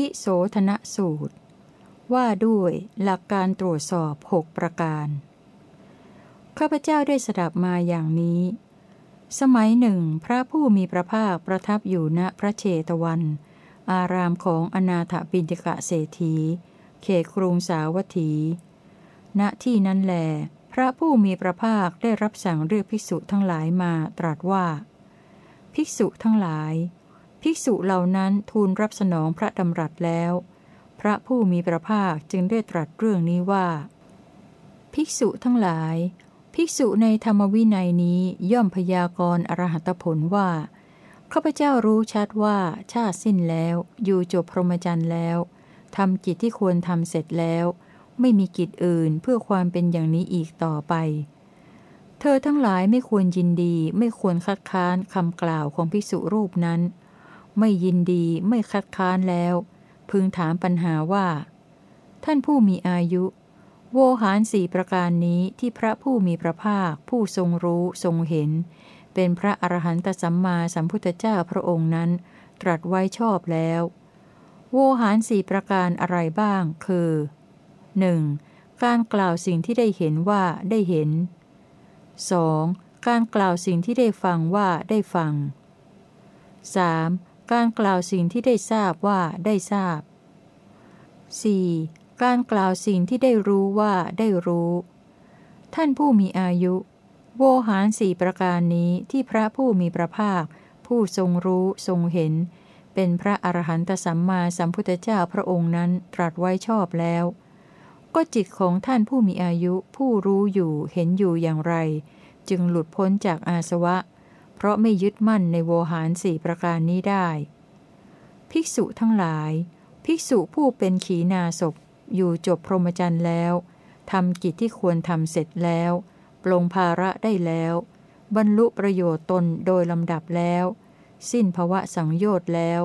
วิโสธนสูตร ว่าด้วยหลักการตรวจสอบหกประการ ข้าพเจ้าได้สดับมาอย่างนี้ สมัยหนึ่งพระผู้มีพระภาคประทับอยู่ณพระเชตวัน อารามของอนาถบินติกะเศรษฐี เขตกรุงสาวัตถี ณที่นั้นแล พระผู้มีพระภาคได้รับสั่งเรียกภิกษุทั้งหลายมาตรัสว่า ภิกษุทั้งหลาย ภิกษุเหล่านั้นทูลรับสนองพระดำรัสแล้ว พระผู้มีพระภาคจึงได้ตรัสเรื่องนี้ว่า ภิกษุทั้งหลาย ภิกษุในธรรมวินัยนี้ย่อมพยากรณ์อรหัตผลว่าข้าพเจ้ารู้ชัดว่าชาติสิ้นแล้วอยู่จบพรหมจรรย์แล้วทำกิจที่ควรทำเสร็จแล้ว ไม่มีกิจอื่นเพื่อความเป็นอย่างนี้อีกต่อไป เธอทั้งหลายไม่ควรยินดีไม่ควรคัดค้านคำกล่าวของภิกษุรูปนั้น ไม่ยินดีไม่คัดค้านแล้ว พึงถามปัญหาว่า ท่านผู้มีอายุ โวหารสี่ประการนี้ที่พระผู้มีพระภาค ผู้ทรงรู้ทรงเห็น เป็นพระอรหันตสัมมาสัมพุทธเจ้าพระองค์นั้น ตรัสไว้ชอบแล้ว โวหารสี่ประการอะไรบ้าง คือ 1. การกล่าวสิ่งที่ได้เห็นว่าได้เห็น 2. การกล่าวสิ่งที่ได้ฟังว่าได้ฟัง 3. การกล่าวสิ่งที่ได้ทราบว่าได้ทราบ 4. การกล่าวสิ่งที่ได้รู้ว่าได้รู้ ท่านผู้มีอายุ โวหารสี่ประการนี้ที่พระผู้มีพระภาค ผู้ทรงรู้ทรงเห็น เป็นพระอรหันตสัมมาสัมพุทธเจ้าพระองค์นั้นตรัสไว้ชอบแล้ว ก็จิตของท่านผู้มีอายุผู้รู้อยู่เห็นอยู่อย่างไร จึงหลุดพ้นจากอาสวะ เพราะไม่ยึดมั่นในโวหารสี่ประการนี้ได้ ภิกษุทั้งหลาย ภิกษุผู้เป็นขีณาศพอยู่จบพรหมจรรย์แล้วทำกิจที่ควรทำเสร็จแล้ว ปลงภาระได้แล้ว บรรลุประโยชน์ตนโดยลำดับแล้ว สิ้นภวะสังโยชน์แล้ว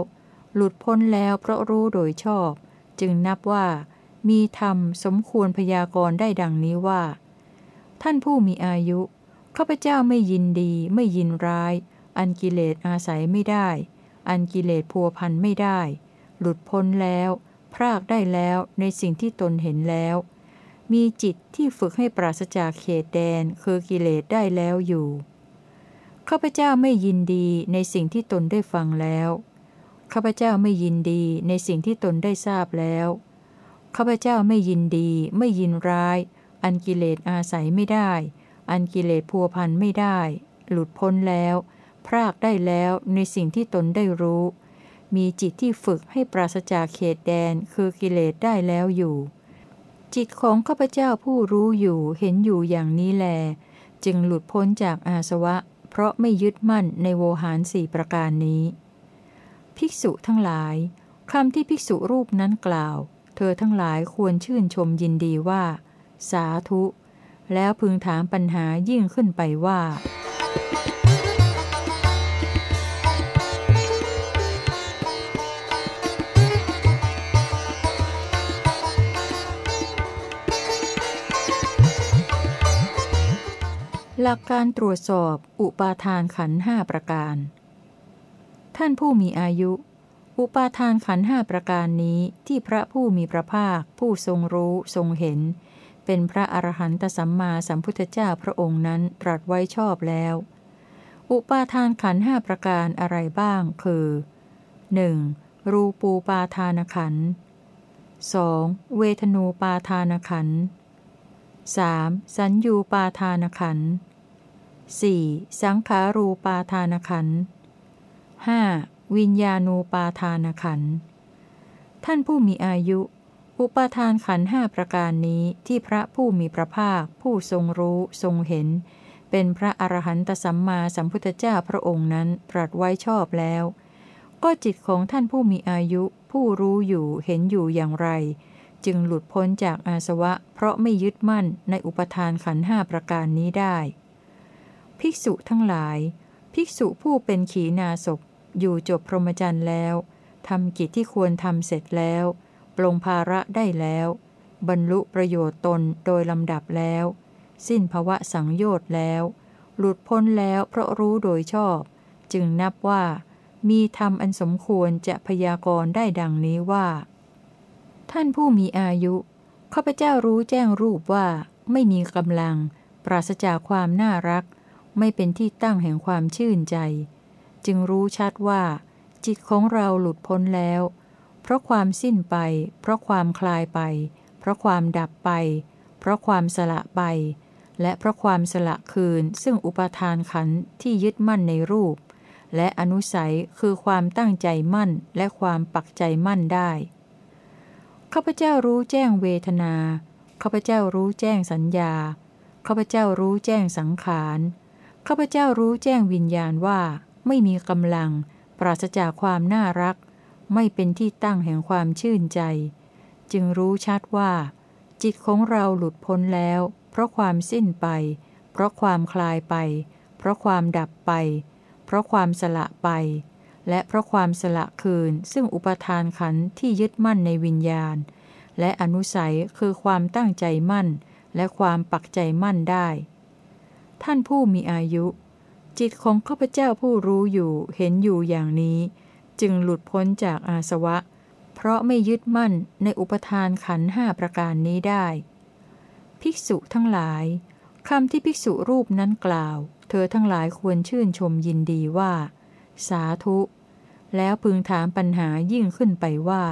หลุดพ้นแล้วเพราะรู้โดยชอบ จึงนับว่า มีธรรมสมควรพยากรณ์ได้ดังนี้ว่า ท่านผู้มีอายุ ข้าพเจ้าไม่ยินดีไม่ยินร้าย อันกิเลสอาศัยไม่ได้ อันกิเลสพัวพันไม่ได้ หลุดพ้นแล้ว พรากได้แล้วในสิ่งที่ตนเห็นแล้ว มีจิตที่ฝึกให้ปราศจากเขตแดนคือกิเลสได้แล้วอยู่ข้าพเจ้าไม่ยินดีในสิ่งที่ตนได้ฟังแล้วข้าพเจ้าไม่ยินดีในสิ่งที่ตนได้ทราบแล้วข้าพเจ้าไม่ยินดีไม่ยินร้าย อันกิเลสอาศัยไม่ได้ อันกิเลสพัวพันไม่ได้ หลุดพ้นแล้ว พรากได้แล้วในสิ่งที่ตนได้รู้ มีจิตที่ฝึกให้ปราศจากเขตแดนคือกิเลสได้แล้วอยู่ จิตของข้าพเจ้าผู้รู้อยู่เห็นอยู่อย่างนี้แล จึงหลุดพ้นจากอาสวะ เพราะไม่ยึดมั่นในโวหารสี่ประการนี้ ภิกษุทั้งหลายคำที่ภิกษุรูปนั้นกล่าว เธอทั้งหลายควรชื่นชมยินดีว่า สาธุ แล้วพึงถามปัญหายิ่งขึ้นไปว่า หลักการตรวจสอบอุปาทานขันห้าประการ ท่านผู้มีอายุอุปาทานขันห้าประการนี้ที่พระผู้มีพระภาค ผู้ทรงรู้ทรงเห็น เป็นพระอรหันตสัมมาสัมพุทธเจ้าพระองค์นั้นตรัสไว้ชอบแล้ว อุปาทานขันห้าประการอะไรบ้าง คือ 1. รูปูปาทานขัน 2. เวทนูปาทานขัน 3. สัญญูปาทานขัน 4. สังขารูปาทานขัน 5. วิญญาณูปาทานขัน ท่านผู้มีอายุ อุปาทานขันห้าประการนี้ที่พระผู้มีพระภาค ผู้ทรงรู้ทรงเห็น เป็นพระอรหันตสัมมาสัมพุทธเจ้าพระองค์นั้นตรัสไว้ชอบแล้ว ก็จิตของท่านผู้มีอายุ ผู้รู้อยู่เห็นอยู่อย่างไร จึงหลุดพ้นจากอาสวะ เพราะไม่ยึดมั่นในอุปทานขันห้าประการนี้ได้ ภิกษุทั้งหลาย ภิกษุผู้เป็นขีณาศพอยู่จบพรหมจรรย์แล้วทำกิจที่ควรทำเสร็จแล้ว ปลงภาระได้แล้ว บรรลุประโยชน์ตนโดยลำดับแล้ว สิ้นภวะสังโยชน์แล้ว หลุดพ้นแล้วเพราะรู้โดยชอบ จึงนับว่า มีธรรมอันสมควรจะพยากรณ์ได้ดังนี้ว่า ท่านผู้มีอายุข้าพเจ้ารู้แจ้งรูปว่าไม่มีกำลัง ปราศจากความน่ารัก ไม่เป็นที่ตั้งแห่งความชื่นใจ จึงรู้ชัดว่า จิตของเราหลุดพ้นแล้ว เพราะความสิ้นไป เพราะความคลายไป เพราะความดับไป เพราะความสละไป และเพราะความสละคืน ซึ่งอุปทานขันที่ยึดมั่นในรูป และอนุสัยคือความตั้งใจมั่นและความปักใจมั่นได้ข้าพเจ้ารู้แจ้งเวทนาข้าพเจ้ารู้แจ้งสัญญาข้าพเจ้ารู้แจ้งสังขารข้าพเจ้ารู้แจ้งวิญญาณว่า ไม่มีกำลัง ปราศจากความน่ารัก ไม่เป็นที่ตั้งแห่งความชื่นใจ จึงรู้ชัดว่า จิตของเราหลุดพ้นแล้ว เพราะความสิ้นไป เพราะความคลายไป เพราะความดับไป เพราะความสละไป และเพราะความสละคืน ซึ่งอุปทานขันที่ยึดมั่นในวิญญาณ และอนุสัยคือความตั้งใจมั่น และความปักใจมั่นได้ ท่านผู้มีอายุจิตของข้าพเจ้าผู้รู้อยู่เห็นอยู่อย่างนี้ จึงหลุดพ้นจากอาสวะ เพราะไม่ยึดมั่นในอุปทานขันห้าประการนี้ได้ ภิกษุทั้งหลายคำที่ภิกษุรูปนั้นกล่าว เธอทั้งหลายควรชื่นชมยินดีว่า สาธุ แล้วพึงถามปัญหายิ่งขึ้นไปว่า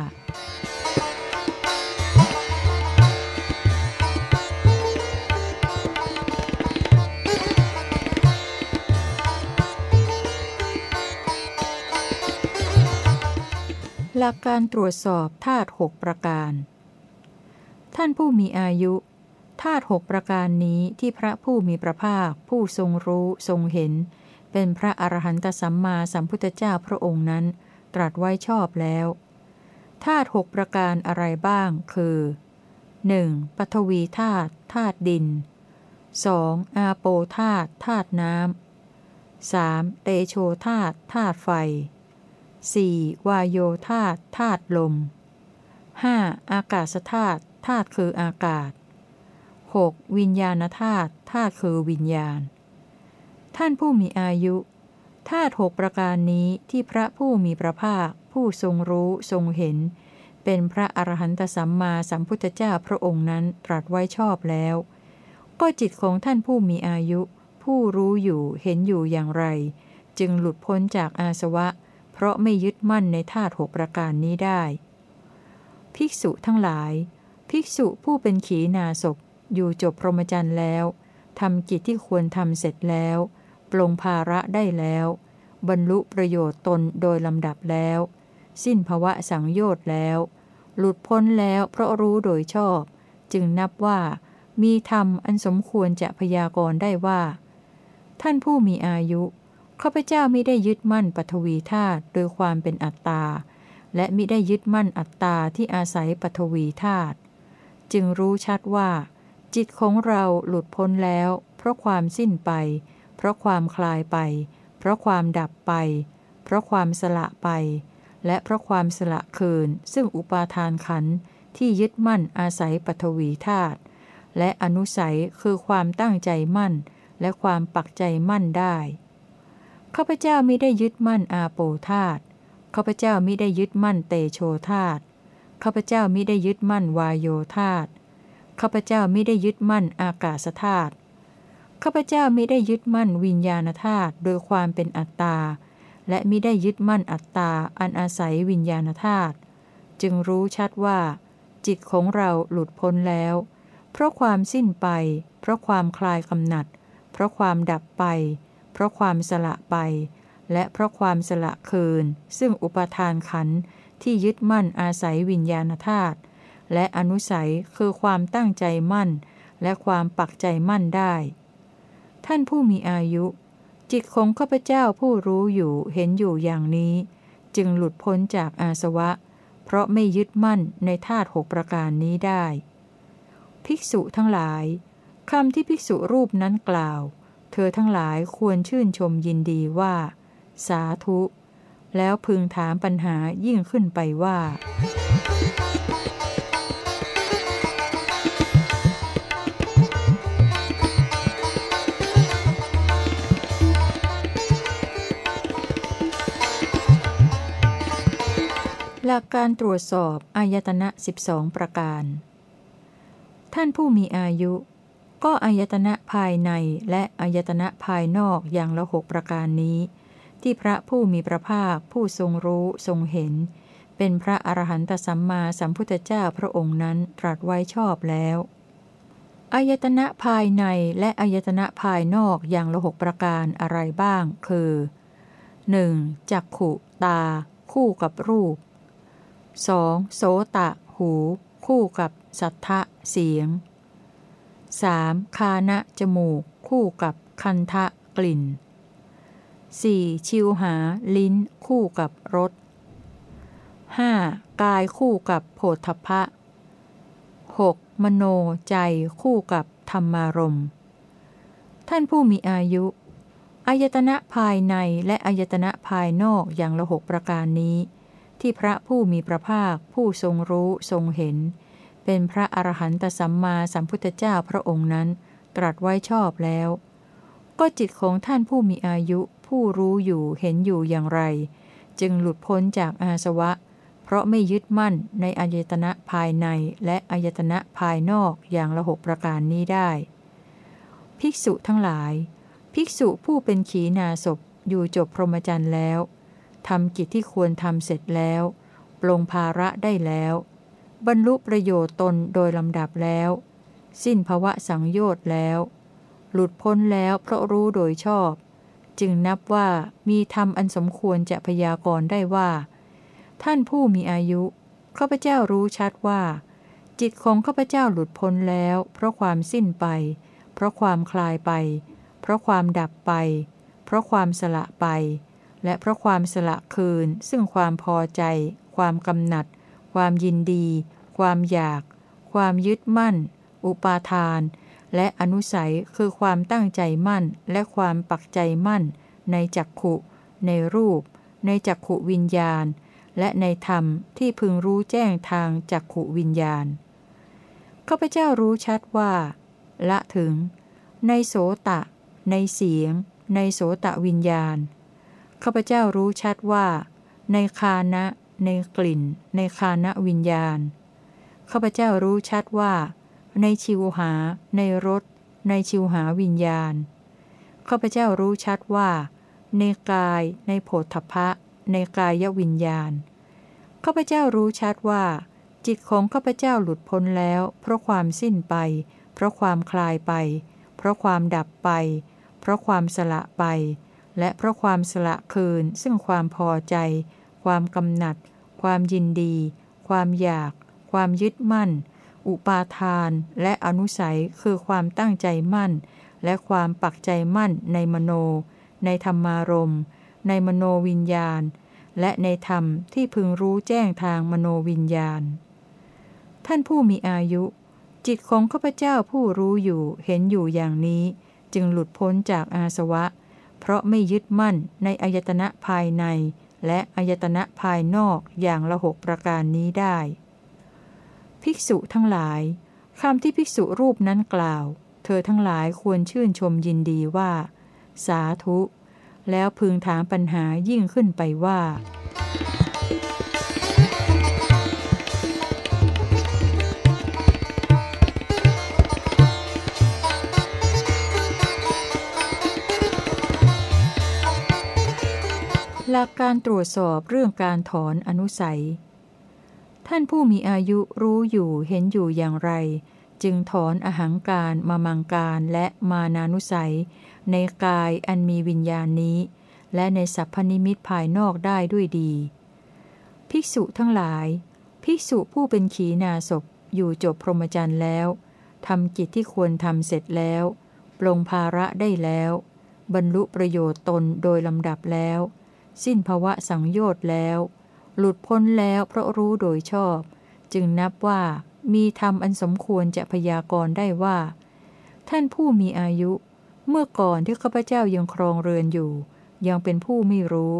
หลักการตรวจสอบธาตุหกประการ ท่านผู้มีอายุธาตุหกประการนี้ที่พระผู้มีพระภาค ผู้ทรงรู้ทรงเห็น เป็นพระอรหันตสัมมาสัมพุทธเจ้าพระองค์นั้น ตรัสไว้ชอบแล้วธาตุหกประการอะไรบ้าง คือ 1. ปฐวีธาตุธาตุดิน 2. อาโปธาตุธาตุน้ำ 3. เตโชธาตุธาตุไฟ 4. วายโยธาตุธาตุลม 5. อากาศธาตุธาตุคืออากาศ 6. วิญญาณธาตุธาตุคือวิญญาณ ท่านผู้มีอายุธาตุหกประการนี้ที่พระผู้มีพระภาค ผู้ทรงรู้ทรงเห็น เป็นพระอรหันตสัมมาสัมพุทธเจ้าพระองค์นั้นตรัสไว้ชอบแล้ว ก็จิตของท่านผู้มีอายุ ผู้รู้อยู่เห็นอยู่อย่างไร จึงหลุดพ้นจากอาสวะ เพราะไม่ยึดมั่นในธาตุหกประการนี้ได้ ภิกษุทั้งหลาย ภิกษุผู้เป็นขีณาศพอยู่จบพรหมจรรย์แล้วทำกิจที่ควรทำเสร็จแล้วปลงภาระได้แล้ว บรรลุประโยชน์ตนโดยลำดับแล้ว สิ้นภวะสังโยชน์แล้ว หลุดพ้นแล้วเพราะรู้โดยชอบ จึงนับว่า มีธรรมอันสมควรจะพยากรณ์ได้ว่า ท่านผู้มีอายุ ข้าพเจ้าม่ได้ยึดมั่นปฐวีธาตุโดยความเป็นอัตตา และมิได้ยึดมั่นอัตตาที่อาศัยปฐวีธาตุจึงรู้ชัดว่า จิตของเราหลุดพ้นแล้ว เพราะความสิ้นไป เพราะความคลายไป เพราะความดับไป เพราะความสละไป และเพราะความสละคืน ซึ่งอุปาทานขันที่ยึดมั่นอาศัยปฐวีธาตุและอนุสัยคือความตั้งใจมั่น และความปักใจมั่นได้ ข้าพเจ้ามิได้ยึดมั่นอาโปธาตุข้าพเจ้ามิได้ยึดมั่นเตโชธาตุข้าพเจ้ามิได้ยึดมั่นวายโยธาตุข้าพเจ้ามิได้ยึดมั่นอากาศธาตุข้าพเจ้ามิได้ยึดมั่นวิญญาณธาตุโดยความเป็นอัตตา และมิได้ยึดมั่นอัตตาอันอาศัยวิญญาณธาตุจึงรู้ชัดว่า จิตของเราหลุดพ้นแล้ว เพราะความสิ้นไป เพราะความคลายกำหนัด เพราะความดับไป เพราะความสละไป และเพราะความสละคืน ซึ่งอุปทานขันที่ยึดมั่นอาศัยวิญญาณธาตุและอนุสัยคือความตั้งใจมั่น และความปักใจมั่นได้ ท่านผู้มีอายุ จิตของข้าพเจ้าผู้รู้อยู่เห็นอยู่อย่างนี้ จึงหลุดพ้นจากอาสวะ เพราะไม่ยึดมั่นในธาตุหกประการนี้ได้ ภิกษุทั้งหลายคำที่ภิกษุรูปนั้นกล่าว เธอทั้งหลายควรชื่นชมยินดีว่า สาธุ แล้วพึงถามปัญหายิ่งขึ้นไปว่า หลักการตรวจสอบอายตนะ 12 ประการ ท่านผู้มีอายุ ก็อายตนะภายในและอายตนะภายนอกอย่างละหกประการนี้ ที่พระผู้มีพระภาคผู้ทรงรู้ทรงเห็น เป็นพระอรหันตสัมมาสัมพุทธเจ้าพระองค์นั้นตรัสไว้ชอบแล้วอายตนะภายในและอายตนะภายนอกอย่างละหกประการอะไรบ้าง คือ 1. จักขุตา คู่กับรูป 2. โสตะ หู คู่กับสัทธะเสียง 3. คานะจมูก คู่กับคันทะกลิ่น 4. ชิวหา ลิ้น คู่กับรส 5. กายคู่กับโผฏฐพะ 6. มโนใจคู่กับธรรมารมท่านผู้มีอายุอายตนะภายในและอายตนะภายนอกอย่างละหกประการนี้ ที่พระผู้มีพระภาคผู้ทรงรู้ทรงเห็น เป็นพระอรหันตสัมมาสัมพุทธเจ้าพระองค์นั้น ตรัสไว้ชอบแล้ว ก็จิตของท่านผู้มีอายุผู้รู้อยู่เห็นอยู่อย่างไร จึงหลุดพ้นจากอาสวะ เพราะไม่ยึดมั่นในอายตนะภายในและอายตนะภายนอกอย่างละหกประการนี้ได้ ภิกษุทั้งหลาย ภิกษุผู้เป็นขีณาศพอยู่จบพรหมจรรย์แล้วทำกิจที่ควรทำเสร็จแล้ว ปลงภาระได้แล้ว บรรลุประโยชน์ตนโดยลำดับแล้ว สิ้นภวะสังโยชน์แล้ว หลุดพ้นแล้วเพราะรู้โดยชอบ จึงนับว่ามีธรรมอันสมควรจะพยากรณ์ได้ว่า ท่านผู้มีอายุข้าพเจ้ารู้ชัดว่า จิตของข้าพเจ้าหลุดพ้นแล้ว เพราะความสิ้นไป เพราะความคลายไป เพราะความดับไป เพราะความสละไป และเพราะความสละคืน ซึ่งความพอใจ ความกำหนัด ความยินดี ความอยาก ความยึดมั่น อุปาทาน และอนุสัยคือความตั้งใจมั่น และความปักใจมั่น ในจักขุ ในรูป ในจักขุวิญญาณ และในธรรมที่พึงรู้แจ้งทางจักขุวิญญาณข้าพเจ้ารู้ชัดว่า ละถึง ในโสตะ ในเสียง ในโสตะวิญญาณข้าพเจ้ารู้ชัดว่า ในคานะ ในกลิ่น ในคานะวิญญาณ ข้าพเจ้ารู้ชัดว่า ในชิวหา ในรส ในชิวหาวิญญาณ ข้าพเจ้ารู้ชัดว่า ในกาย ในโผฏฐพะ ในกายวิญญาณ ข้าพเจ้ารู้ชัดว่า จิตของข้าพเจ้าหลุดพ้นแล้ว เพราะความสิ้นไป เพราะความคลายไป เพราะความดับไป เพราะความสละไปและเพราะความสละคืนซึ่งความพอใจ ความกำหนัด ความยินดี ความอยาก ความยึดมั่น อุปาทาน และอนุสัยคือความตั้งใจมั่น และความปักใจมั่นในมโน ในธรรมารมณ์ ในมโนวิญญาณ และในธรรมที่พึงรู้แจ้งทางมโนวิญญาณ ท่านผู้มีอายุ จิตของข้าพเจ้าผู้รู้อยู่เห็นอยู่อย่างนี้ จึงหลุดพ้นจากอาสวะ เพราะไม่ยึดมั่นในอายตนะภายใน และอายตนะภายนอกอย่างละหกประการนี้ได้ ภิกษุทั้งหลายคำที่ภิกษุรูปนั้นกล่าว เธอทั้งหลายควรชื่นชมยินดีว่า สาธุ แล้วพึงถามปัญหายิ่งขึ้นไปว่า หลักการตรวจสอบเรื่องการถอนอนุสัย ท่านผู้มีอายุรู้อยู่เห็นอยู่อย่างไร จึงถอนอหังการมามังการและมานานุสัย ในกายอันมีวิญญาณนี้ และในสัพพนิมิตภายนอกได้ด้วยดี ภิกษุทั้งหลาย ภิกษุผู้เป็นขีณาศพอยู่จบพรหมจรรย์แล้วทำกิจที่ควรทำเสร็จแล้ว ปลงภาระได้แล้ว บรรลุประโยชน์ตนโดยลำดับแล้ว สิ้นภวะสังโยชน์แล้ว หลุดพ้นแล้วเพราะรู้โดยชอบ จึงนับว่ามีธรรมอันสมควรจะพยากรณ์ได้ว่า ท่านผู้มีอายุ เมื่อก่อนที่ข้าพเจ้ายังครองเรือนอยู่ ยังเป็นผู้ไม่รู้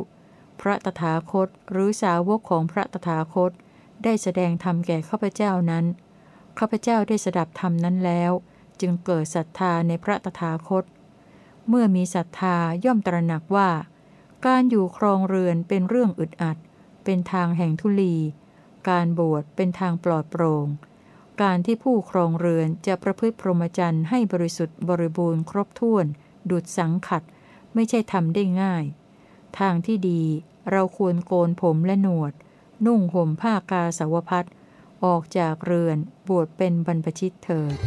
พระตถาคตหรือสาวกของพระตถาคต ได้แสดงธรรมแก่ข้าพเจ้านั้นข้าพเจ้าได้สดับธรรมนั้นแล้ว จึงเกิดศรัทธาในพระตถาคต เมื่อมีศรัทธาย่อมตระหนักว่า การอยู่ครองเรือนเป็นเรื่องอึดอัด เป็นทางแห่งทุลี การบวชเป็นทางปลอดโปร่ง การที่ผู้ครองเรือนจะประพฤติพรหมจรรย์ให้บริสุทธิ์บริบูรณ์ครบถ้วน ดุดสังขัด ไม่ใช่ทำได้ง่าย ทางที่ดีเราควรโกนผมและหนวด นุ่งห่มผ้ากาสาวพัดออกจากเรือนบวชเป็นบรรพชิตเถิด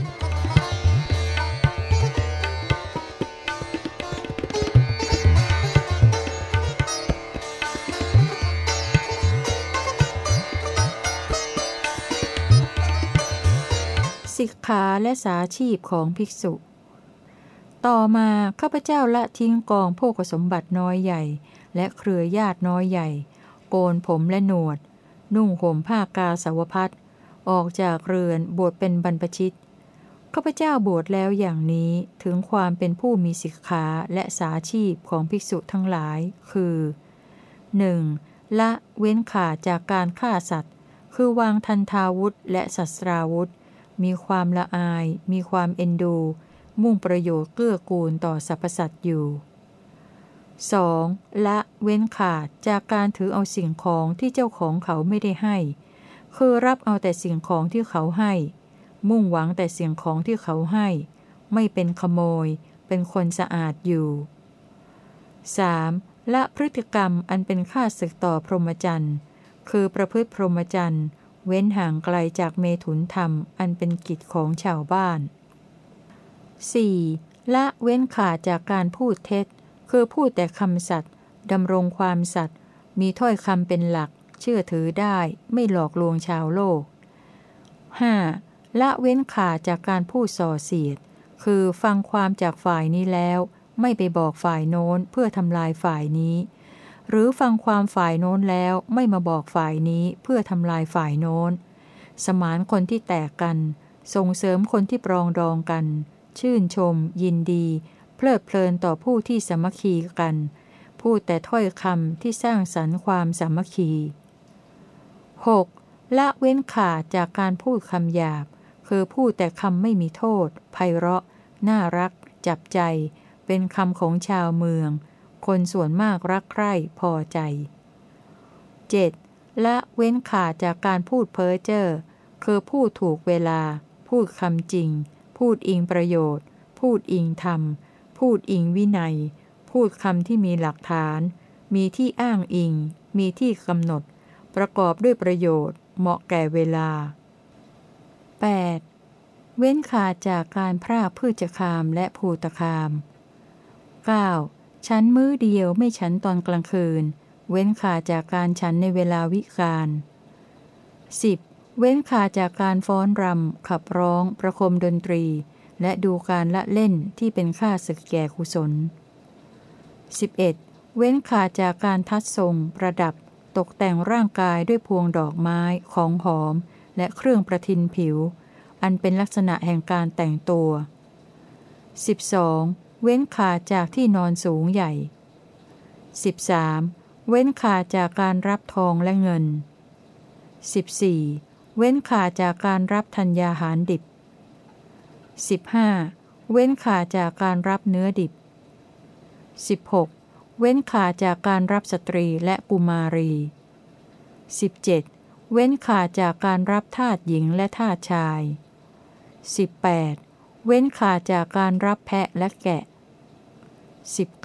สิกขาและสาชีพของภิกษุ ต่อมาข้าพเจ้าละทิ้งกองโภคสมบัติน้อยใหญ่ และเครือญาติน้อยใหญ่ โกนผมและหนวด นุ่งห่มผ้ากาสาวพัดออกจากเรือนบวชเป็นบรรพชิตข้าพเจ้าบวชแล้วอย่างนี้ถึงความเป็นผู้มีสิกขาและสาชีพของภิกษุทั้งหลาย คือ 1. ละเว้นขาดจากการฆ่าสัตว์ คือวางทันทาวุธและศัสราวุธ มีความละอาย มีความเอ็นดู มุ่งประโยชน์เกื้อกูลต่อสรรพสัตว์อยู่ 2. ละเว้นขาดจากการถือเอาสิ่งของที่เจ้าของเขาไม่ได้ให้ คือรับเอาแต่สิ่งของที่เขาให้ มุ่งหวังแต่สิ่งของที่เขาให้ ไม่เป็นขโมย เป็นคนสะอาดอยู่ 3. ละพฤติกรรมอันเป็นค่าศึกต่อพรหมจรรย์ คือประพฤติพรหมจรรย์ เว้นห่างไกลจากเมถุนธรรมอันเป็นกิจของชาวบ้าน 4. ละเว้นขาดจากการพูดเท็จ คือพูดแต่คำสัตย์ดำรงความสัตย์มีถ้อยคำเป็นหลัก เชื่อถือได้ไม่หลอกลวงชาวโลก 5. ละเว้นขาดจากการพูดส่อเสียด คือฟังความจากฝ่ายนี้แล้ว ไม่ไปบอกฝ่ายโน้นเพื่อทำลายฝ่ายนี้ หรือฟังความฝ่ายโน้นแล้วไม่มาบอกฝ่ายนี้เพื่อทำลายฝ่ายโน้น สมานคนที่แตกกัน ส่งเสริมคนที่ปรองดองกัน ชื่นชม ยินดี เพลิดเพลินต่อผู้ที่สมัคคีกัน พูดแต่ถ้อยคำที่สร้างสรรค์ความสมัคคี 6. ละเว้นขาดจากการพูดคำหยาบ คือพูดแต่คำไม่มีโทษ ไพเราะ น่ารัก จับใจ เป็นคำของชาวเมือง คนส่วนมากรักใคร่พอใจ 7. และเว้นขาดจากการพูดเพ้อเจ้อคือพูดถูกเวลา พูดคำจริง พูดอิงประโยชน์ พูดอิงธรรม พูดอิงวินัย พูดคำที่มีหลักฐาน มีที่อ้างอิง มีที่กำหนด ประกอบด้วยประโยชน์ เหมาะแก่เวลา 8. เว้นขาดจากการพรากพืชคามและภูตคาม 9. ฉันมื้อเดียวไม่ฉันตอนกลางคืน เว้นขาจากการฉันในเวลาวิกาล 10. เว้นขาจากการฟ้อนรำ ขับร้อง ประคมดนตรี และดูการละเล่นที่เป็นค่าศึกแก่กุศล 11. เว้นขาจากการทัดทรง ประดับ ตกแต่งร่างกายด้วยพวงดอกไม้ของหอม และเครื่องประทินผิว อันเป็นลักษณะแห่งการแต่งตัว 12. เว้นขาดจากที่นอนสูงใหญ่ 13. เว้นขาดจากการรับทองและเงิน 14. เว้นขาดจากการรับธัญญาหารดิบ 15. เว้นขาดจากการรับเนื้อดิบ 16. เว้นขาดจากการรับสตรีและกุมารี 17. เว้นขาดจากการรับทาสหญิงและทาสชาย 18. เว้นขาดจากการรับแพะและแกะ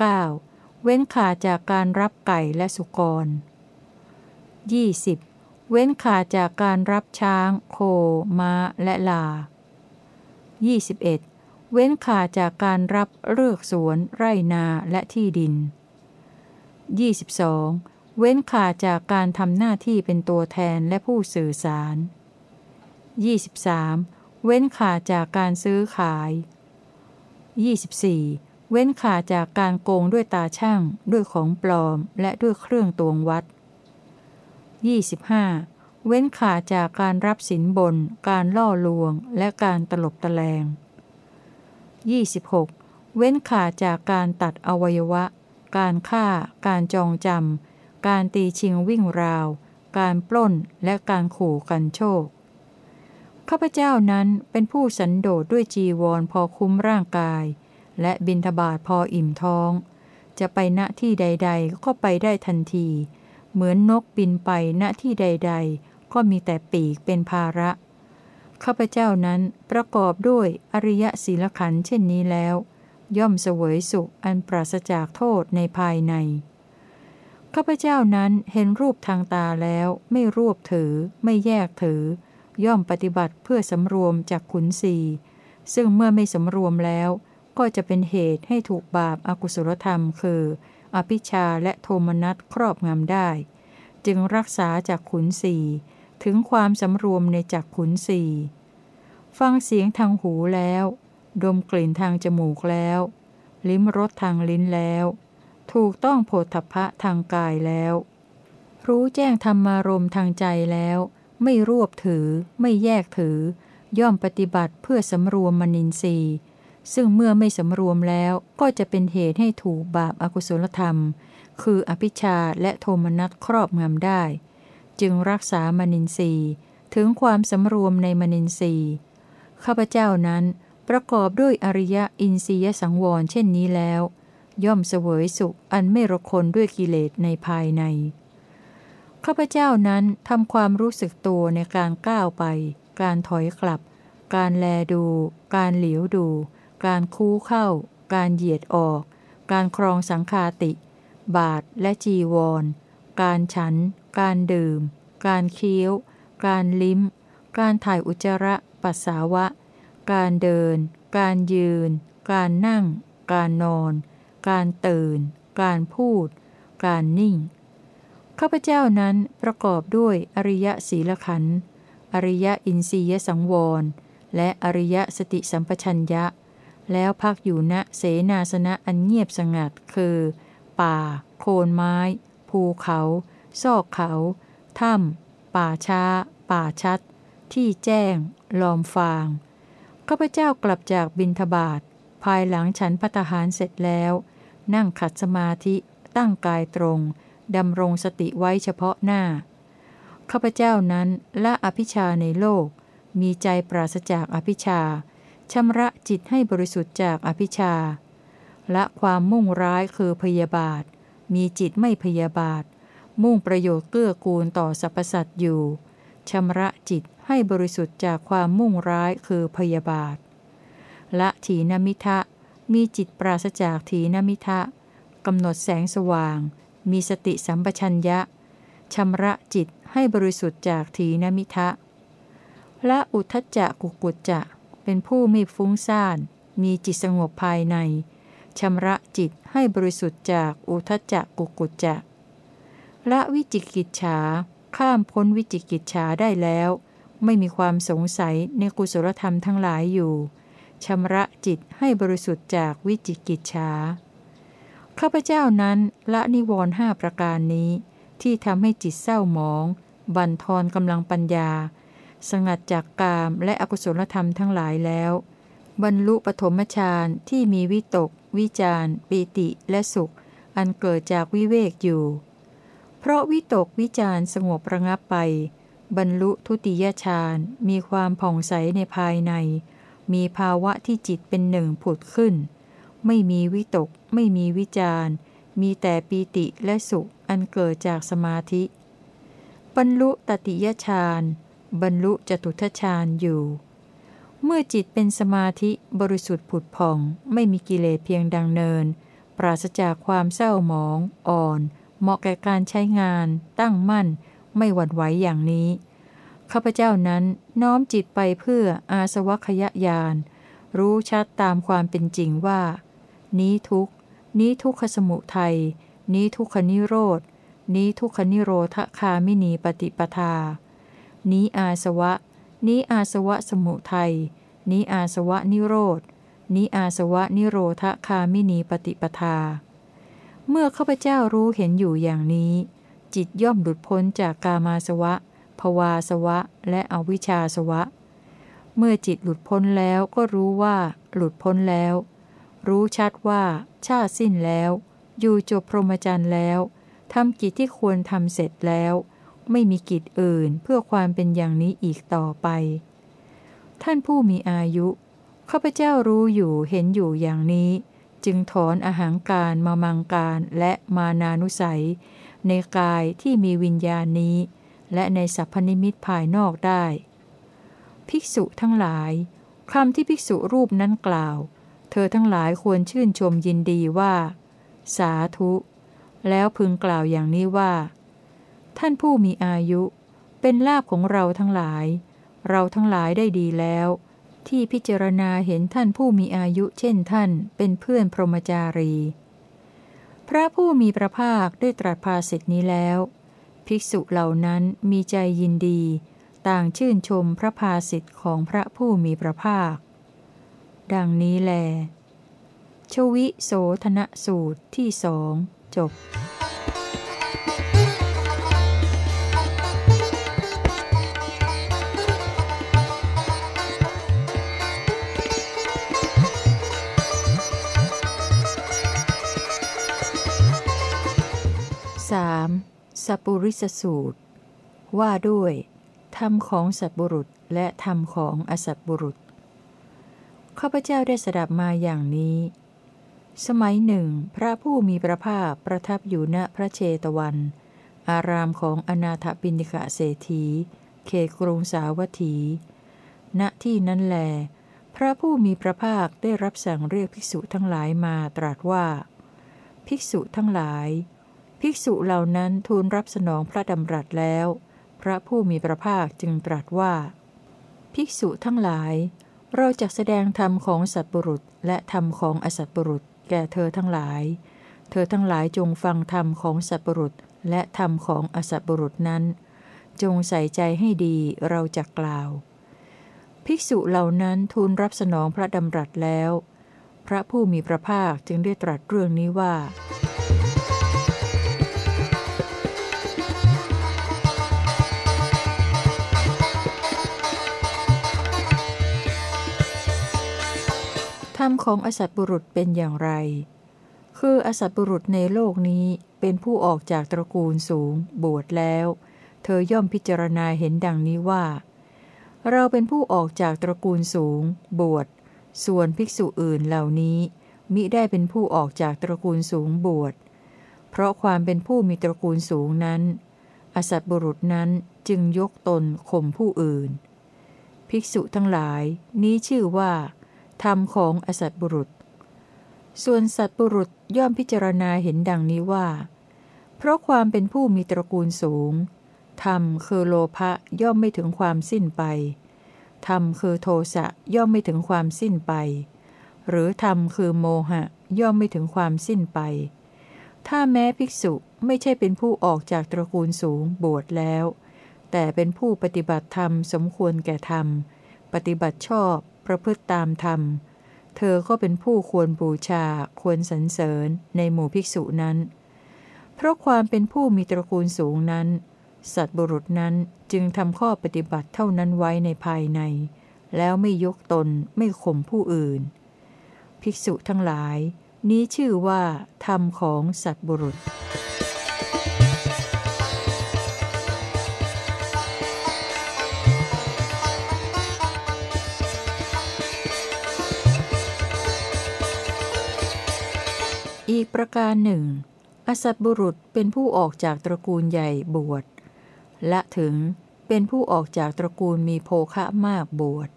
19. เว้นขาดจากการรับไก่และสุกร 20. เว้นขาดจากการรับช้าง โค ม้า และลา 21. เว้นขาดจากการรับเลือกสวน ไร่นาและที่ดิน 22. เว้นขาดจากการทำหน้าที่เป็นตัวแทนและผู้สื่อสาร 23. เว้นขาดจากการซื้อขาย 24. เว้นขาดจากการโกงด้วยตาช่าง ด้วยของปลอม และด้วยเครื่องตวงวัด 25. เว้นขาดจากการรับสินบน การล่อลวง และการตลบตะแลง 26. เว้นขาดจากการตัดอวัยวะ การฆ่า การจองจำ การตีชิงวิ่งราว การปล้น และการขู่กันโชค ข้าพเจ้านั้นเป็นผู้สันโดษด้วยจีวรพอคุ้มร่างกาย และบินทบาทพออิ่มท้อง จะไปณที่ใด ๆ ก็ไปได้ทันที เหมือนนกบินไปณที่ใด ๆ ก็มีแต่ปีกเป็นภาระ ข้าพเจ้านั้นประกอบด้วยอริยศีลขันเช่นนี้แล้ว ย่อมเสวยสุขอันปราศจากโทษในภายในข้าพเจ้านั้นเห็นรูปทางตาแล้วไม่รวบถือ ไม่แยกถือ ย่อมปฏิบัติเพื่อสำรวมจากขุนศีซึ่งเมื่อไม่สำรวมแล้ว ก็จะเป็นเหตุให้ถูกบาปอากุศลธรรม คือ อภิชาและโทมนัสครอบงำได้ จึงรักษาจากขุนศีถึงความสำรวมในจักขุนสีฟังเสียงทางหูแล้ว ดมกลิ่นทางจมูกแล้ว ลิ้มรสทางลิ้นแล้ว ถูกต้องโผฏฐพะทางกายแล้ว รู้แจ้งธรรมารมทางใจแล้ว ไม่รวบถือ ไม่แยกถือ ย่อมปฏิบัติเพื่อสำรวมมนินทรีย์ ซึ่งเมื่อไม่สำรวมแล้วก็จะเป็นเหตุให้ถูกบาปอากุศลธรรม คืออภิชาและโทมนัสครอบงำได้ จึงรักษามนินทรีย์ ถึงความสำรวมในมนินทรีย์ข้าพเจ้านั้นประกอบด้วยอริยอินทรียสังวรเช่นนี้แล้ว ย่อมเสวยสุขอันไม่รคนด้วยกิเลสในภายใน ข้าพเจ้านั้นทำความรู้สึกตัวในการก้าวไป การถอยกลับ การแลดู การเหลียวดู การคู่เข้า การเหยียดออก การครองสังคาติ บาทและจีวร การฉัน การดื่ม การเคี้ยว การลิ้ม การถ่ายอุจจาระปัสสาวะ การเดิน การยืน การนั่ง การนอน การตื่น การพูด การนิ่ง ข้าพเจ้านั้นประกอบด้วยอริยศีลขันธ์อริยอินทรียสังวร และอริยสติสัมปชัญญะ แล้วพักอยู่ณเสนาสนะอันเงียบสงัดคือ ป่า โคนไม้ ภูเขา ซอกเขา ถ้ำป่าช้า ป่าชัด ที่แจ้ง ลอมฟาง ข้าพเจ้ากลับจากบินทบาทภายหลังฉันพัตหารเสร็จแล้ว นั่งขัดสมาธิตั้งกายตรง ดำรงสติไว้เฉพาะหน้า ข้าพเจ้านั้นละอภิชาในโลก มีใจปราศจากอภิชาชำระจิตให้บริสุทธิ์จากอภิชา ละความมุ่งร้ายคือพยาบาท มีจิตไม่พยาบาท มุ่งประโยชน์เกื้อกูลต่อสรรพสัตว์อยู่ชำระจิตให้บริสุทธิ์จากความมุ่งร้ายคือพยาบาท ละถีนมิทะ มีจิตปราศจากถีนมิทะกำหนดแสงสว่าง มีสติสัมปชัญญะชำระจิตให้บริสุทธิ์จากถีนมิทะ และอุทจจะกุกุจจะ เป็นผู้ไม่ฟุ้งซ่าน มีจิตสงบภายใน ชำระจิตให้บริสุทธิ์จากอุทจจะกุกุจจะ และวิจิกิจฉา ข้ามพ้นวิจิกิจฉาได้แล้ว ไม่มีความสงสัยในกุศลธรรมทั้งหลายอยู่ ชำระจิตให้บริสุทธิ์จากวิจิกิจฉา ข้าพเจ้านั้นละนิวรณ์ห้าประการนี้ ที่ทำให้จิตเศร้าหมอง บันทอนกำลังปัญญา สงัดจากกามและอกุศลธรรมทั้งหลายแล้ว บรรลุปฐมฌานที่มีวิตก วิจารปีติและสุข อันเกิดจากวิเวกอยู่ เพราะวิตกวิจารสงบระงับไป บรรลุทุติยฌานมีความผ่องใสในภายใน มีภาวะที่จิตเป็นหนึ่งผุดขึ้น ไม่มีวิตก ไม่มีวิจารมีแต่ปีติและสุขอันเกิดจากสมาธิ บรรลุตติยฌานบรรลุจตุทฌานอยู่ เมื่อจิตเป็นสมาธิบริสุทธิ์ผุดผ่อง ไม่มีกิเลสเพียงดังเนิน ปราศจากความเศร้าหมอง อ่อน เหมาะแก่การใช้งาน ตั้งมั่น ไม่หวั่นไหวอย่างนี้ ข้าพเจ้านั้นน้อมจิตไปเพื่ออาสวัคยญาณรู้ชัดตามความเป็นจริงว่า นี้ทุกนี้ทุกขสมุทัย นี้ทุกขนิโรธ นี้ทุกขนิโรธคามินีปฏิปทา นี้อาสวะ นี้อาสวะสมุทัย นี้อาสวะนิโรธ นี้อาสวะนิโรธคามินีปฏิปทา เมื่อข้าพเจ้ารู้เห็นอยู่อย่างนี้ จิตย่อมหลุดพ้นจากกามาสวะ ภวาสวะ และอวิชชาสวะ เมื่อจิตหลุดพ้นแล้วก็รู้ว่า หลุดพ้นแล้ว รู้ชัดว่า ชาติสิ้นแล้ว อยู่จบพรหมจรรย์แล้วทำกิจที่ควรทำเสร็จแล้ว ไม่มีกิจอื่นเพื่อความเป็นอย่างนี้อีกต่อไป ท่านผู้มีอายุข้าพเจ้ารู้อยู่เห็นอยู่อย่างนี้ จึงถอนอาหางการมามังการและมานานุสัย ในกายที่มีวิญญาณนี้ และในสัพพนิมิตภายนอกได้ ภิกษุทั้งหลายคำที่ภิกษุรูปนั้นกล่าว เธอทั้งหลายควรชื่นชมยินดีว่า สาธุ แล้วพึงกล่าวอย่างนี้ว่า ท่านผู้มีอายุ เป็นลาบของเราทั้งหลาย เราทั้งหลายได้ดีแล้ว ที่พิจารณาเห็นท่านผู้มีอายุเช่นท่าน เป็นเพื่อนพรหมจารี พระผู้มีพระภาคได้ตรัสภาสิทธินี้แล้ว ภิกษุเหล่านั้นมีใจยินดี ต่างชื่นชมพระภาสิทธิ์ของพระผู้มีพระภาค ดังนี้แล ชวิโสธนสูตรที่สองจบสามสัปุริสสูตร ว่าด้วยธรรมของสัตบุรุษและธรรมของอสัตบุรุษ ข้าพเจ้าได้สดับมาอย่างนี้ สมัยหนึ่ง พระผู้มีพระภาคประทับอยู่ณพระเชตวัน อารามของอนาถปิณิกะเศรษฐี เขตกรุงสาวัตถี ณที่นั้นแล พระผู้มีพระภาคได้รับสั่งเรียกภิกษุทั้งหลายมาตรัสว่า ภิกษุทั้งหลาย ภิกษุเหล่านั้นทูลรับสนองพระดำรัสแล้ว พระผู้มีพระภาคจึงตรัสว่า ภิกษุทั้งหลาย เราจะแสดงธรรมของสัตบุรุษและธรรมของอสัตบุรุษ แก่เธอทั้งหลาย เธอทั้งหลายจงฟังธรรมของสัตบุรุษ และธรรมของอสัตบุรุษนั้น จงใส่ใจให้ดีเราจะกล่าว ภิกษุเหล่านั้นทูลรับสนองพระดำรัสแล้ว พระผู้มีพระภาคจึงได้ตรัสเรื่องนี้ว่า รรมของอสัตบุรุษเป็นอย่างไร คืออสัตบุรุษในโลกนี้เป็นผู้ออกจากตระกูลสูง บวชแล้ว เธอย่อมพิจารณาเห็นดังนี้ว่า เราเป็นผู้ออกจากตระกูลสูง บวช ส่วนภิกษุอื่นเหล่านี้ มิได้เป็นผู้ออกจากตระกูลสูงบวช เพราะความเป็นผู้มีตระกูลสูงนั้น อสัตบุรุษนั้นจึงยกตนข่มผู้อื่น ภิกษุทั้งหลายนี้ชื่อว่า ธรรมของอสัตบุรุษ ส่วนสัตบุรุษย่อมพิจารณาเห็นดังนี้ว่า เพราะความเป็นผู้มีตระกูลสูง ธรรมคือโลภะย่อมไม่ถึงความสิ้นไป ธรรมคือโทสะย่อมไม่ถึงความสิ้นไป หรือธรรมคือโมหะย่อมไม่ถึงความสิ้นไป ถ้าแม้ภิกษุไม่ใช่เป็นผู้ออกจากตระกูลสูงบวชแล้ว แต่เป็นผู้ปฏิบัติธรรมสมควรแก่ธรรม ปฏิบัติชอบ ประพฤติตามธรรม เธอก็เป็นผู้ควรบูชา ควรสรรเสริญในหมู่ภิกษุนั้น เพราะความเป็นผู้มีตระกูลสูงนั้น สัตบุรุษนั้นจึงทำข้อปฏิบัติเท่านั้นไว้ในภายใน แล้วไม่ยกตนไม่ข่มผู้อื่น ภิกษุทั้งหลาย นี้ชื่อว่า ธรรมของสัตบุรุษ อีกประการหนึ่ง อสัตบุรุษเป็นผู้ออกจากตระกูลใหญ่บวช และถึงเป็นผู้ออกจากตระกูลมีโภคะมากบวช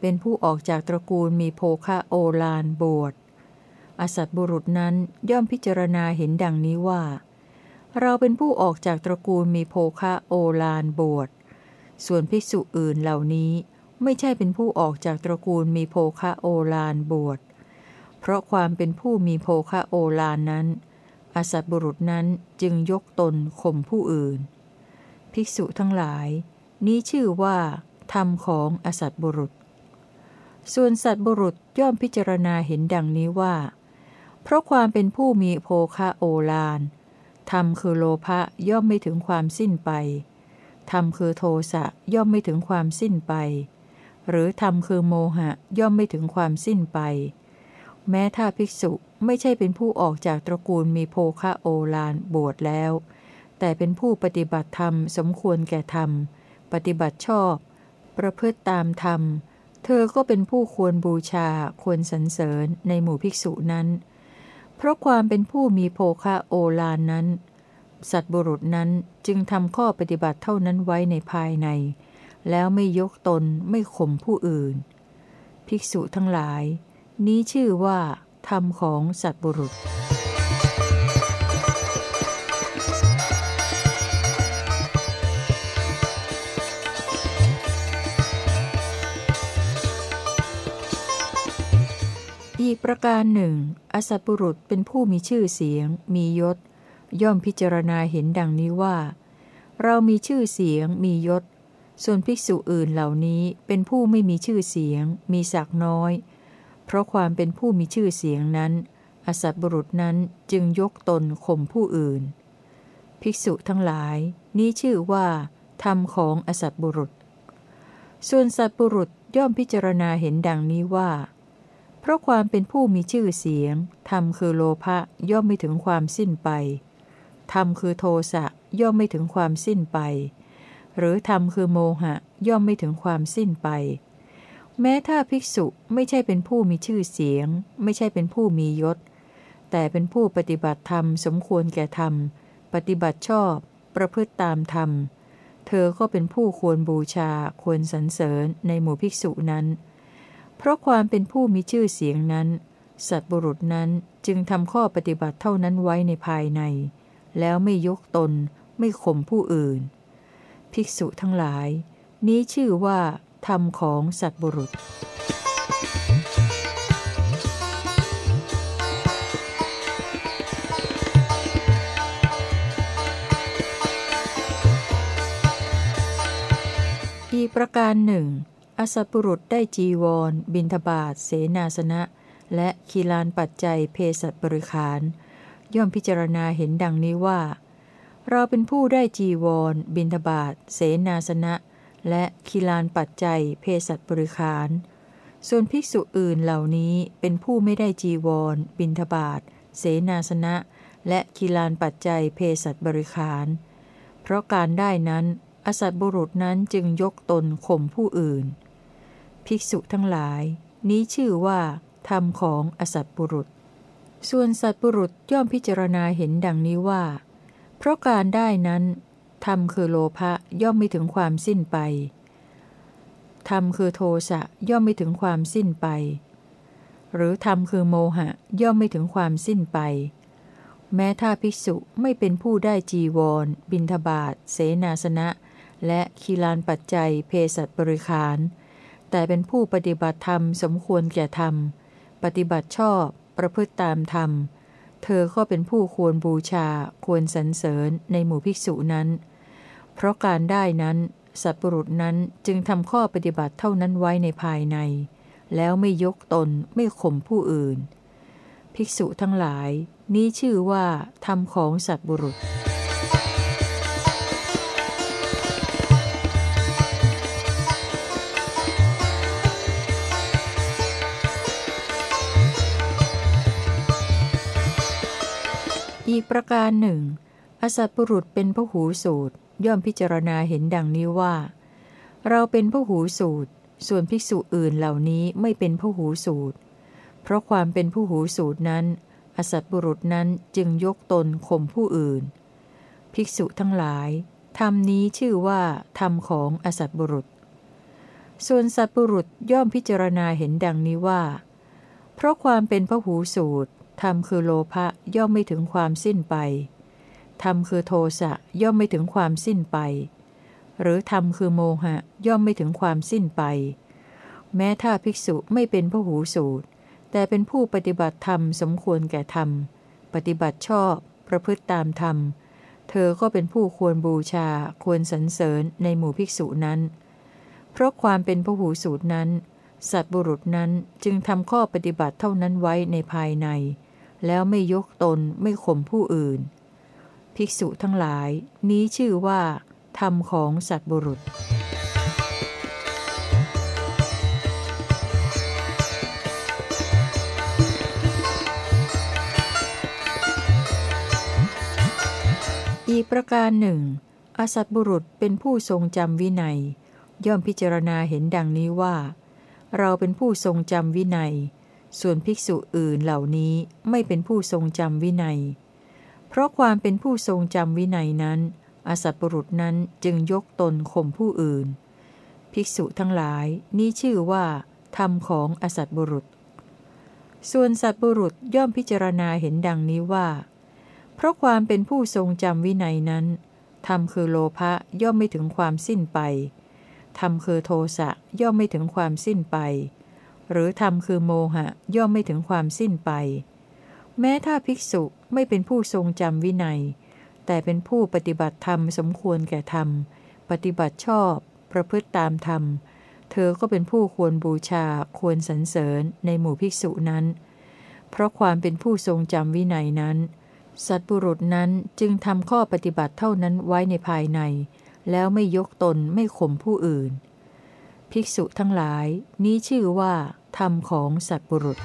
เป็นผู้ออกจากตระกูลมีโภคะโอลานบวช อสัตบุรุษนั้นย่อมพิจารณาเห็นดังนี้ว่า เราเป็นผู้ออกจากตระกูลมีโภคะโอลานบวช ส่วนภิกษุอื่นเหล่านี้ไม่ใช่เป็นผู้ออกจากตระกูลมีโภคะโอลานบวช เพราะความเป็นผู้มีโภคะโอลานนั้น อสัตบุรุษนั้นจึงยกตนข่มผู้อื่น ภิกษุทั้งหลาย นี้ชื่อว่า ธรรมของอสัตบุรุษ ส่วนสัตบุรุษย่อมพิจารณาเห็นดังนี้ว่า เพราะความเป็นผู้มีโภคะโอลานธรรมคือโลภะย่อมไม่ถึงความสิ้นไปธรรมคือโทสะย่อมไม่ถึงความสิ้นไป หรือธรรมคือโมหะย่อมไม่ถึงความสิ้นไป แม้ถ้าภิกษุไม่ใช่เป็นผู้ออกจากตระกูลมีโภคะโอลานบวชแล้ว แต่เป็นผู้ปฏิบัติธรรมสมควรแก่ธรรม ปฏิบัติชอบ ประพฤติตามธรรม เธอก็เป็นผู้ควรบูชาควรสรรเสริญในหมู่ภิกษุนั้น เพราะความเป็นผู้มีโภคะโอลานนั้น สัตบุรุษนั้นจึงทำข้อปฏิบัติเท่านั้นไว้ในภายใน แล้วไม่ยกตนไม่ข่มผู้อื่น ภิกษุทั้งหลาย นี้ชื่อว่า ธรรมของสัตบุรุษ อีกประการหนึ่ง อสัตบุรุษเป็นผู้มีชื่อเสียง มียศ ย่อมพิจารณาเห็นดังนี้ว่า เรามีชื่อเสียง มียศ ส่วนภิกษุอื่นเหล่านี้เป็นผู้ไม่มีชื่อเสียง มีศักน้อย เพราะความเป็นผู้มีชื่อเสียงนั้น อสัตบุรุษนั้นจึงยกตนข่มผู้อื่น ภิกษุทั้งหลาย นี้ชื่อว่าธรรมของอสัตบุรุษ ส่วนสัตบุรุษย่อมพิจารณาเห็นดังนี้ว่า เพราะความเป็นผู้มีชื่อเสียงธรรมคือโลภะย่อมไม่ถึงความสิ้นไปธรรมคือโทสะย่อมไม่ถึงความสิ้นไป หรือธรรมคือโมหะย่อมไม่ถึงความสิ้นไป แม้ถ้าภิกษุไม่ใช่เป็นผู้มีชื่อเสียง ไม่ใช่เป็นผู้มียศ แต่เป็นผู้ปฏิบัติธรรมสมควรแก่ธรรม ปฏิบัติชอบ ประพฤติตามธรรม เธอก็เป็นผู้ควรบูชาควรสรรเสริญในหมู่ภิกษุนั้น เพราะความเป็นผู้มีชื่อเสียงนั้น สัตว์บุรุษนั้นจึงทำข้อปฏิบัติเท่านั้นไว้ในภายใน แล้วไม่ยกตน ไม่ข่มผู้อื่น ภิกษุทั้งหลาย นี้ชื่อว่า ธรรมของสัตบุรุษ อีกประการหนึ่ง อสัตบุรุษได้จีวร บินทบาท เสนาสนะ และคีลานปัจจัยเพศบริขาร ย่อมพิจารณาเห็นดังนี้ว่า เราเป็นผู้ได้จีวร บินทบาท เสนาสนะ และคีลานปัจจัยเพศบริขาร ส่วนภิกษุอื่นเหล่านี้เป็นผู้ไม่ได้จีวร บินทบาทเสนาสนะ และคีลานปัจจัยเพศบริขาร เพราะการได้นั้นอสัตบุรุษนั้นจึงยกตนข่มผู้อื่น ภิกษุทั้งหลาย นี้ชื่อว่า ธรรมของอสัตบุรุษ ส่วนสัตบุรุษย่อมพิจารณาเห็นดังนี้ว่า เพราะการได้นั้น ธรรมคือโลภะย่อมไม่ถึงความสิ้นไป ธรรมคือโทสะย่อมไม่ถึงความสิ้นไป หรือธรรมคือโมหะย่อมไม่ถึงความสิ้นไป แม้ถ้าภิกษุไม่เป็นผู้ได้จีวร บินทบาทเสนาสนะ และคีลานปัจจัย เพศัตบริขาร แต่เป็นผู้ปฏิบัติธรรมสมควรแก่ธรรม ปฏิบัติชอบ ประพฤติตามธรรมเธอก็เป็นผู้ควรบูชา ควรสรรเสริญในหมู่ภิกษุนั้น เพราะการได้นั้น สัตบุรุษนั้นจึงทำข้อปฏิบัติเท่านั้นไว้ในภายใน แล้วไม่ยกตนไม่ข่มผู้อื่น ภิกษุทั้งหลาย นี้ชื่อว่าธรรมของสัตบุรุษอีกประการหนึ่ง อสัตบุรุษเป็นพหูสูตร ย่อมพิจารณาเห็นดังนี้ว่า เราเป็นพหูสูตร ส่วนภิกษุอื่นเหล่านี้ไม่เป็นพหูสูตร เพราะความเป็นผู้หูสูตรนั้น อสัตบุรุษนั้นจึงยกตนข่มผู้อื่น ภิกษุทั้งหลายธรรมนี้ชื่อว่าธรรมของอสัตบุรุษ ส่วนสัตบุรุษย่อมพิจารณาเห็นดังนี้ว่า เพราะความเป็นพหูสูตรธรรมคือโลภะย่อมไม่ถึงความสิ้นไป ธรรมคือโทสะย่อมไม่ถึงความสิ้นไป หรือธรรมคือโมหะย่อมไม่ถึงความสิ้นไป แม้ถ้าภิกษุไม่เป็นพหูสูตร แต่เป็นผู้ปฏิบัติธรรมสมควรแก่ธรรม ปฏิบัติชอบ ประพฤติตามธรรม เธอก็เป็นผู้ควรบูชา ควรสรรเสริญในหมู่ภิกษุนั้น เพราะความเป็นพหูสูตรนั้น สัตบุรุษนั้นจึงทำข้อปฏิบัติเท่านั้นไว้ในภายใน แล้วไม่ยกตนไม่ข่มผู้อื่น ภิกษุทั้งหลาย นี้ชื่อว่า ธรรมของสัตบุรุษ อีกประการหนึ่ง อสัตบุรุษเป็นผู้ทรงจำวินัย ย่อมพิจารณาเห็นดังนี้ว่า เราเป็นผู้ทรงจำวินัย ส่วนภิกษุอื่นเหล่านี้ไม่เป็นผู้ทรงจำวินัย เพราะความเป็นผู้ทรงจำวินัยนั้น อสัตบุรุษนั้นจึงยกตนข่มผู้อื่น ภิกษุทั้งหลายนี้ชื่อว่า ธรรมของอสัตบุรุษ ส่วนสัตบุรุษย่อมพิจารณาเห็นดังนี้ว่า เพราะความเป็นผู้ทรงจำวินัยนั้นธรรมคือโลภะย่อมไม่ถึงความสิ้นไปธรรมคือโทสะย่อมไม่ถึงความสิ้นไป หรือธรรมคือโมหะย่อมไม่ถึงความสิ้นไป แม้ถ้าภิกษุไม่เป็นผู้ทรงจำวินัย แต่เป็นผู้ปฏิบัติธรรมสมควรแก่ธรรม ปฏิบัติชอบ ประพฤติตามธรรม เธอก็เป็นผู้ควรบูชาควรสรรเสริญในหมู่ภิกษุนั้น เพราะความเป็นผู้ทรงจำวินัยนั้น สัตบุรุษนั้นจึงทำข้อปฏิบัติเท่านั้นไว้ในภายใน แล้วไม่ยกตนไม่ข่มผู้อื่น ภิกษุทั้งหลายนี้ชื่อว่า ธรรมของสัตบุรุษ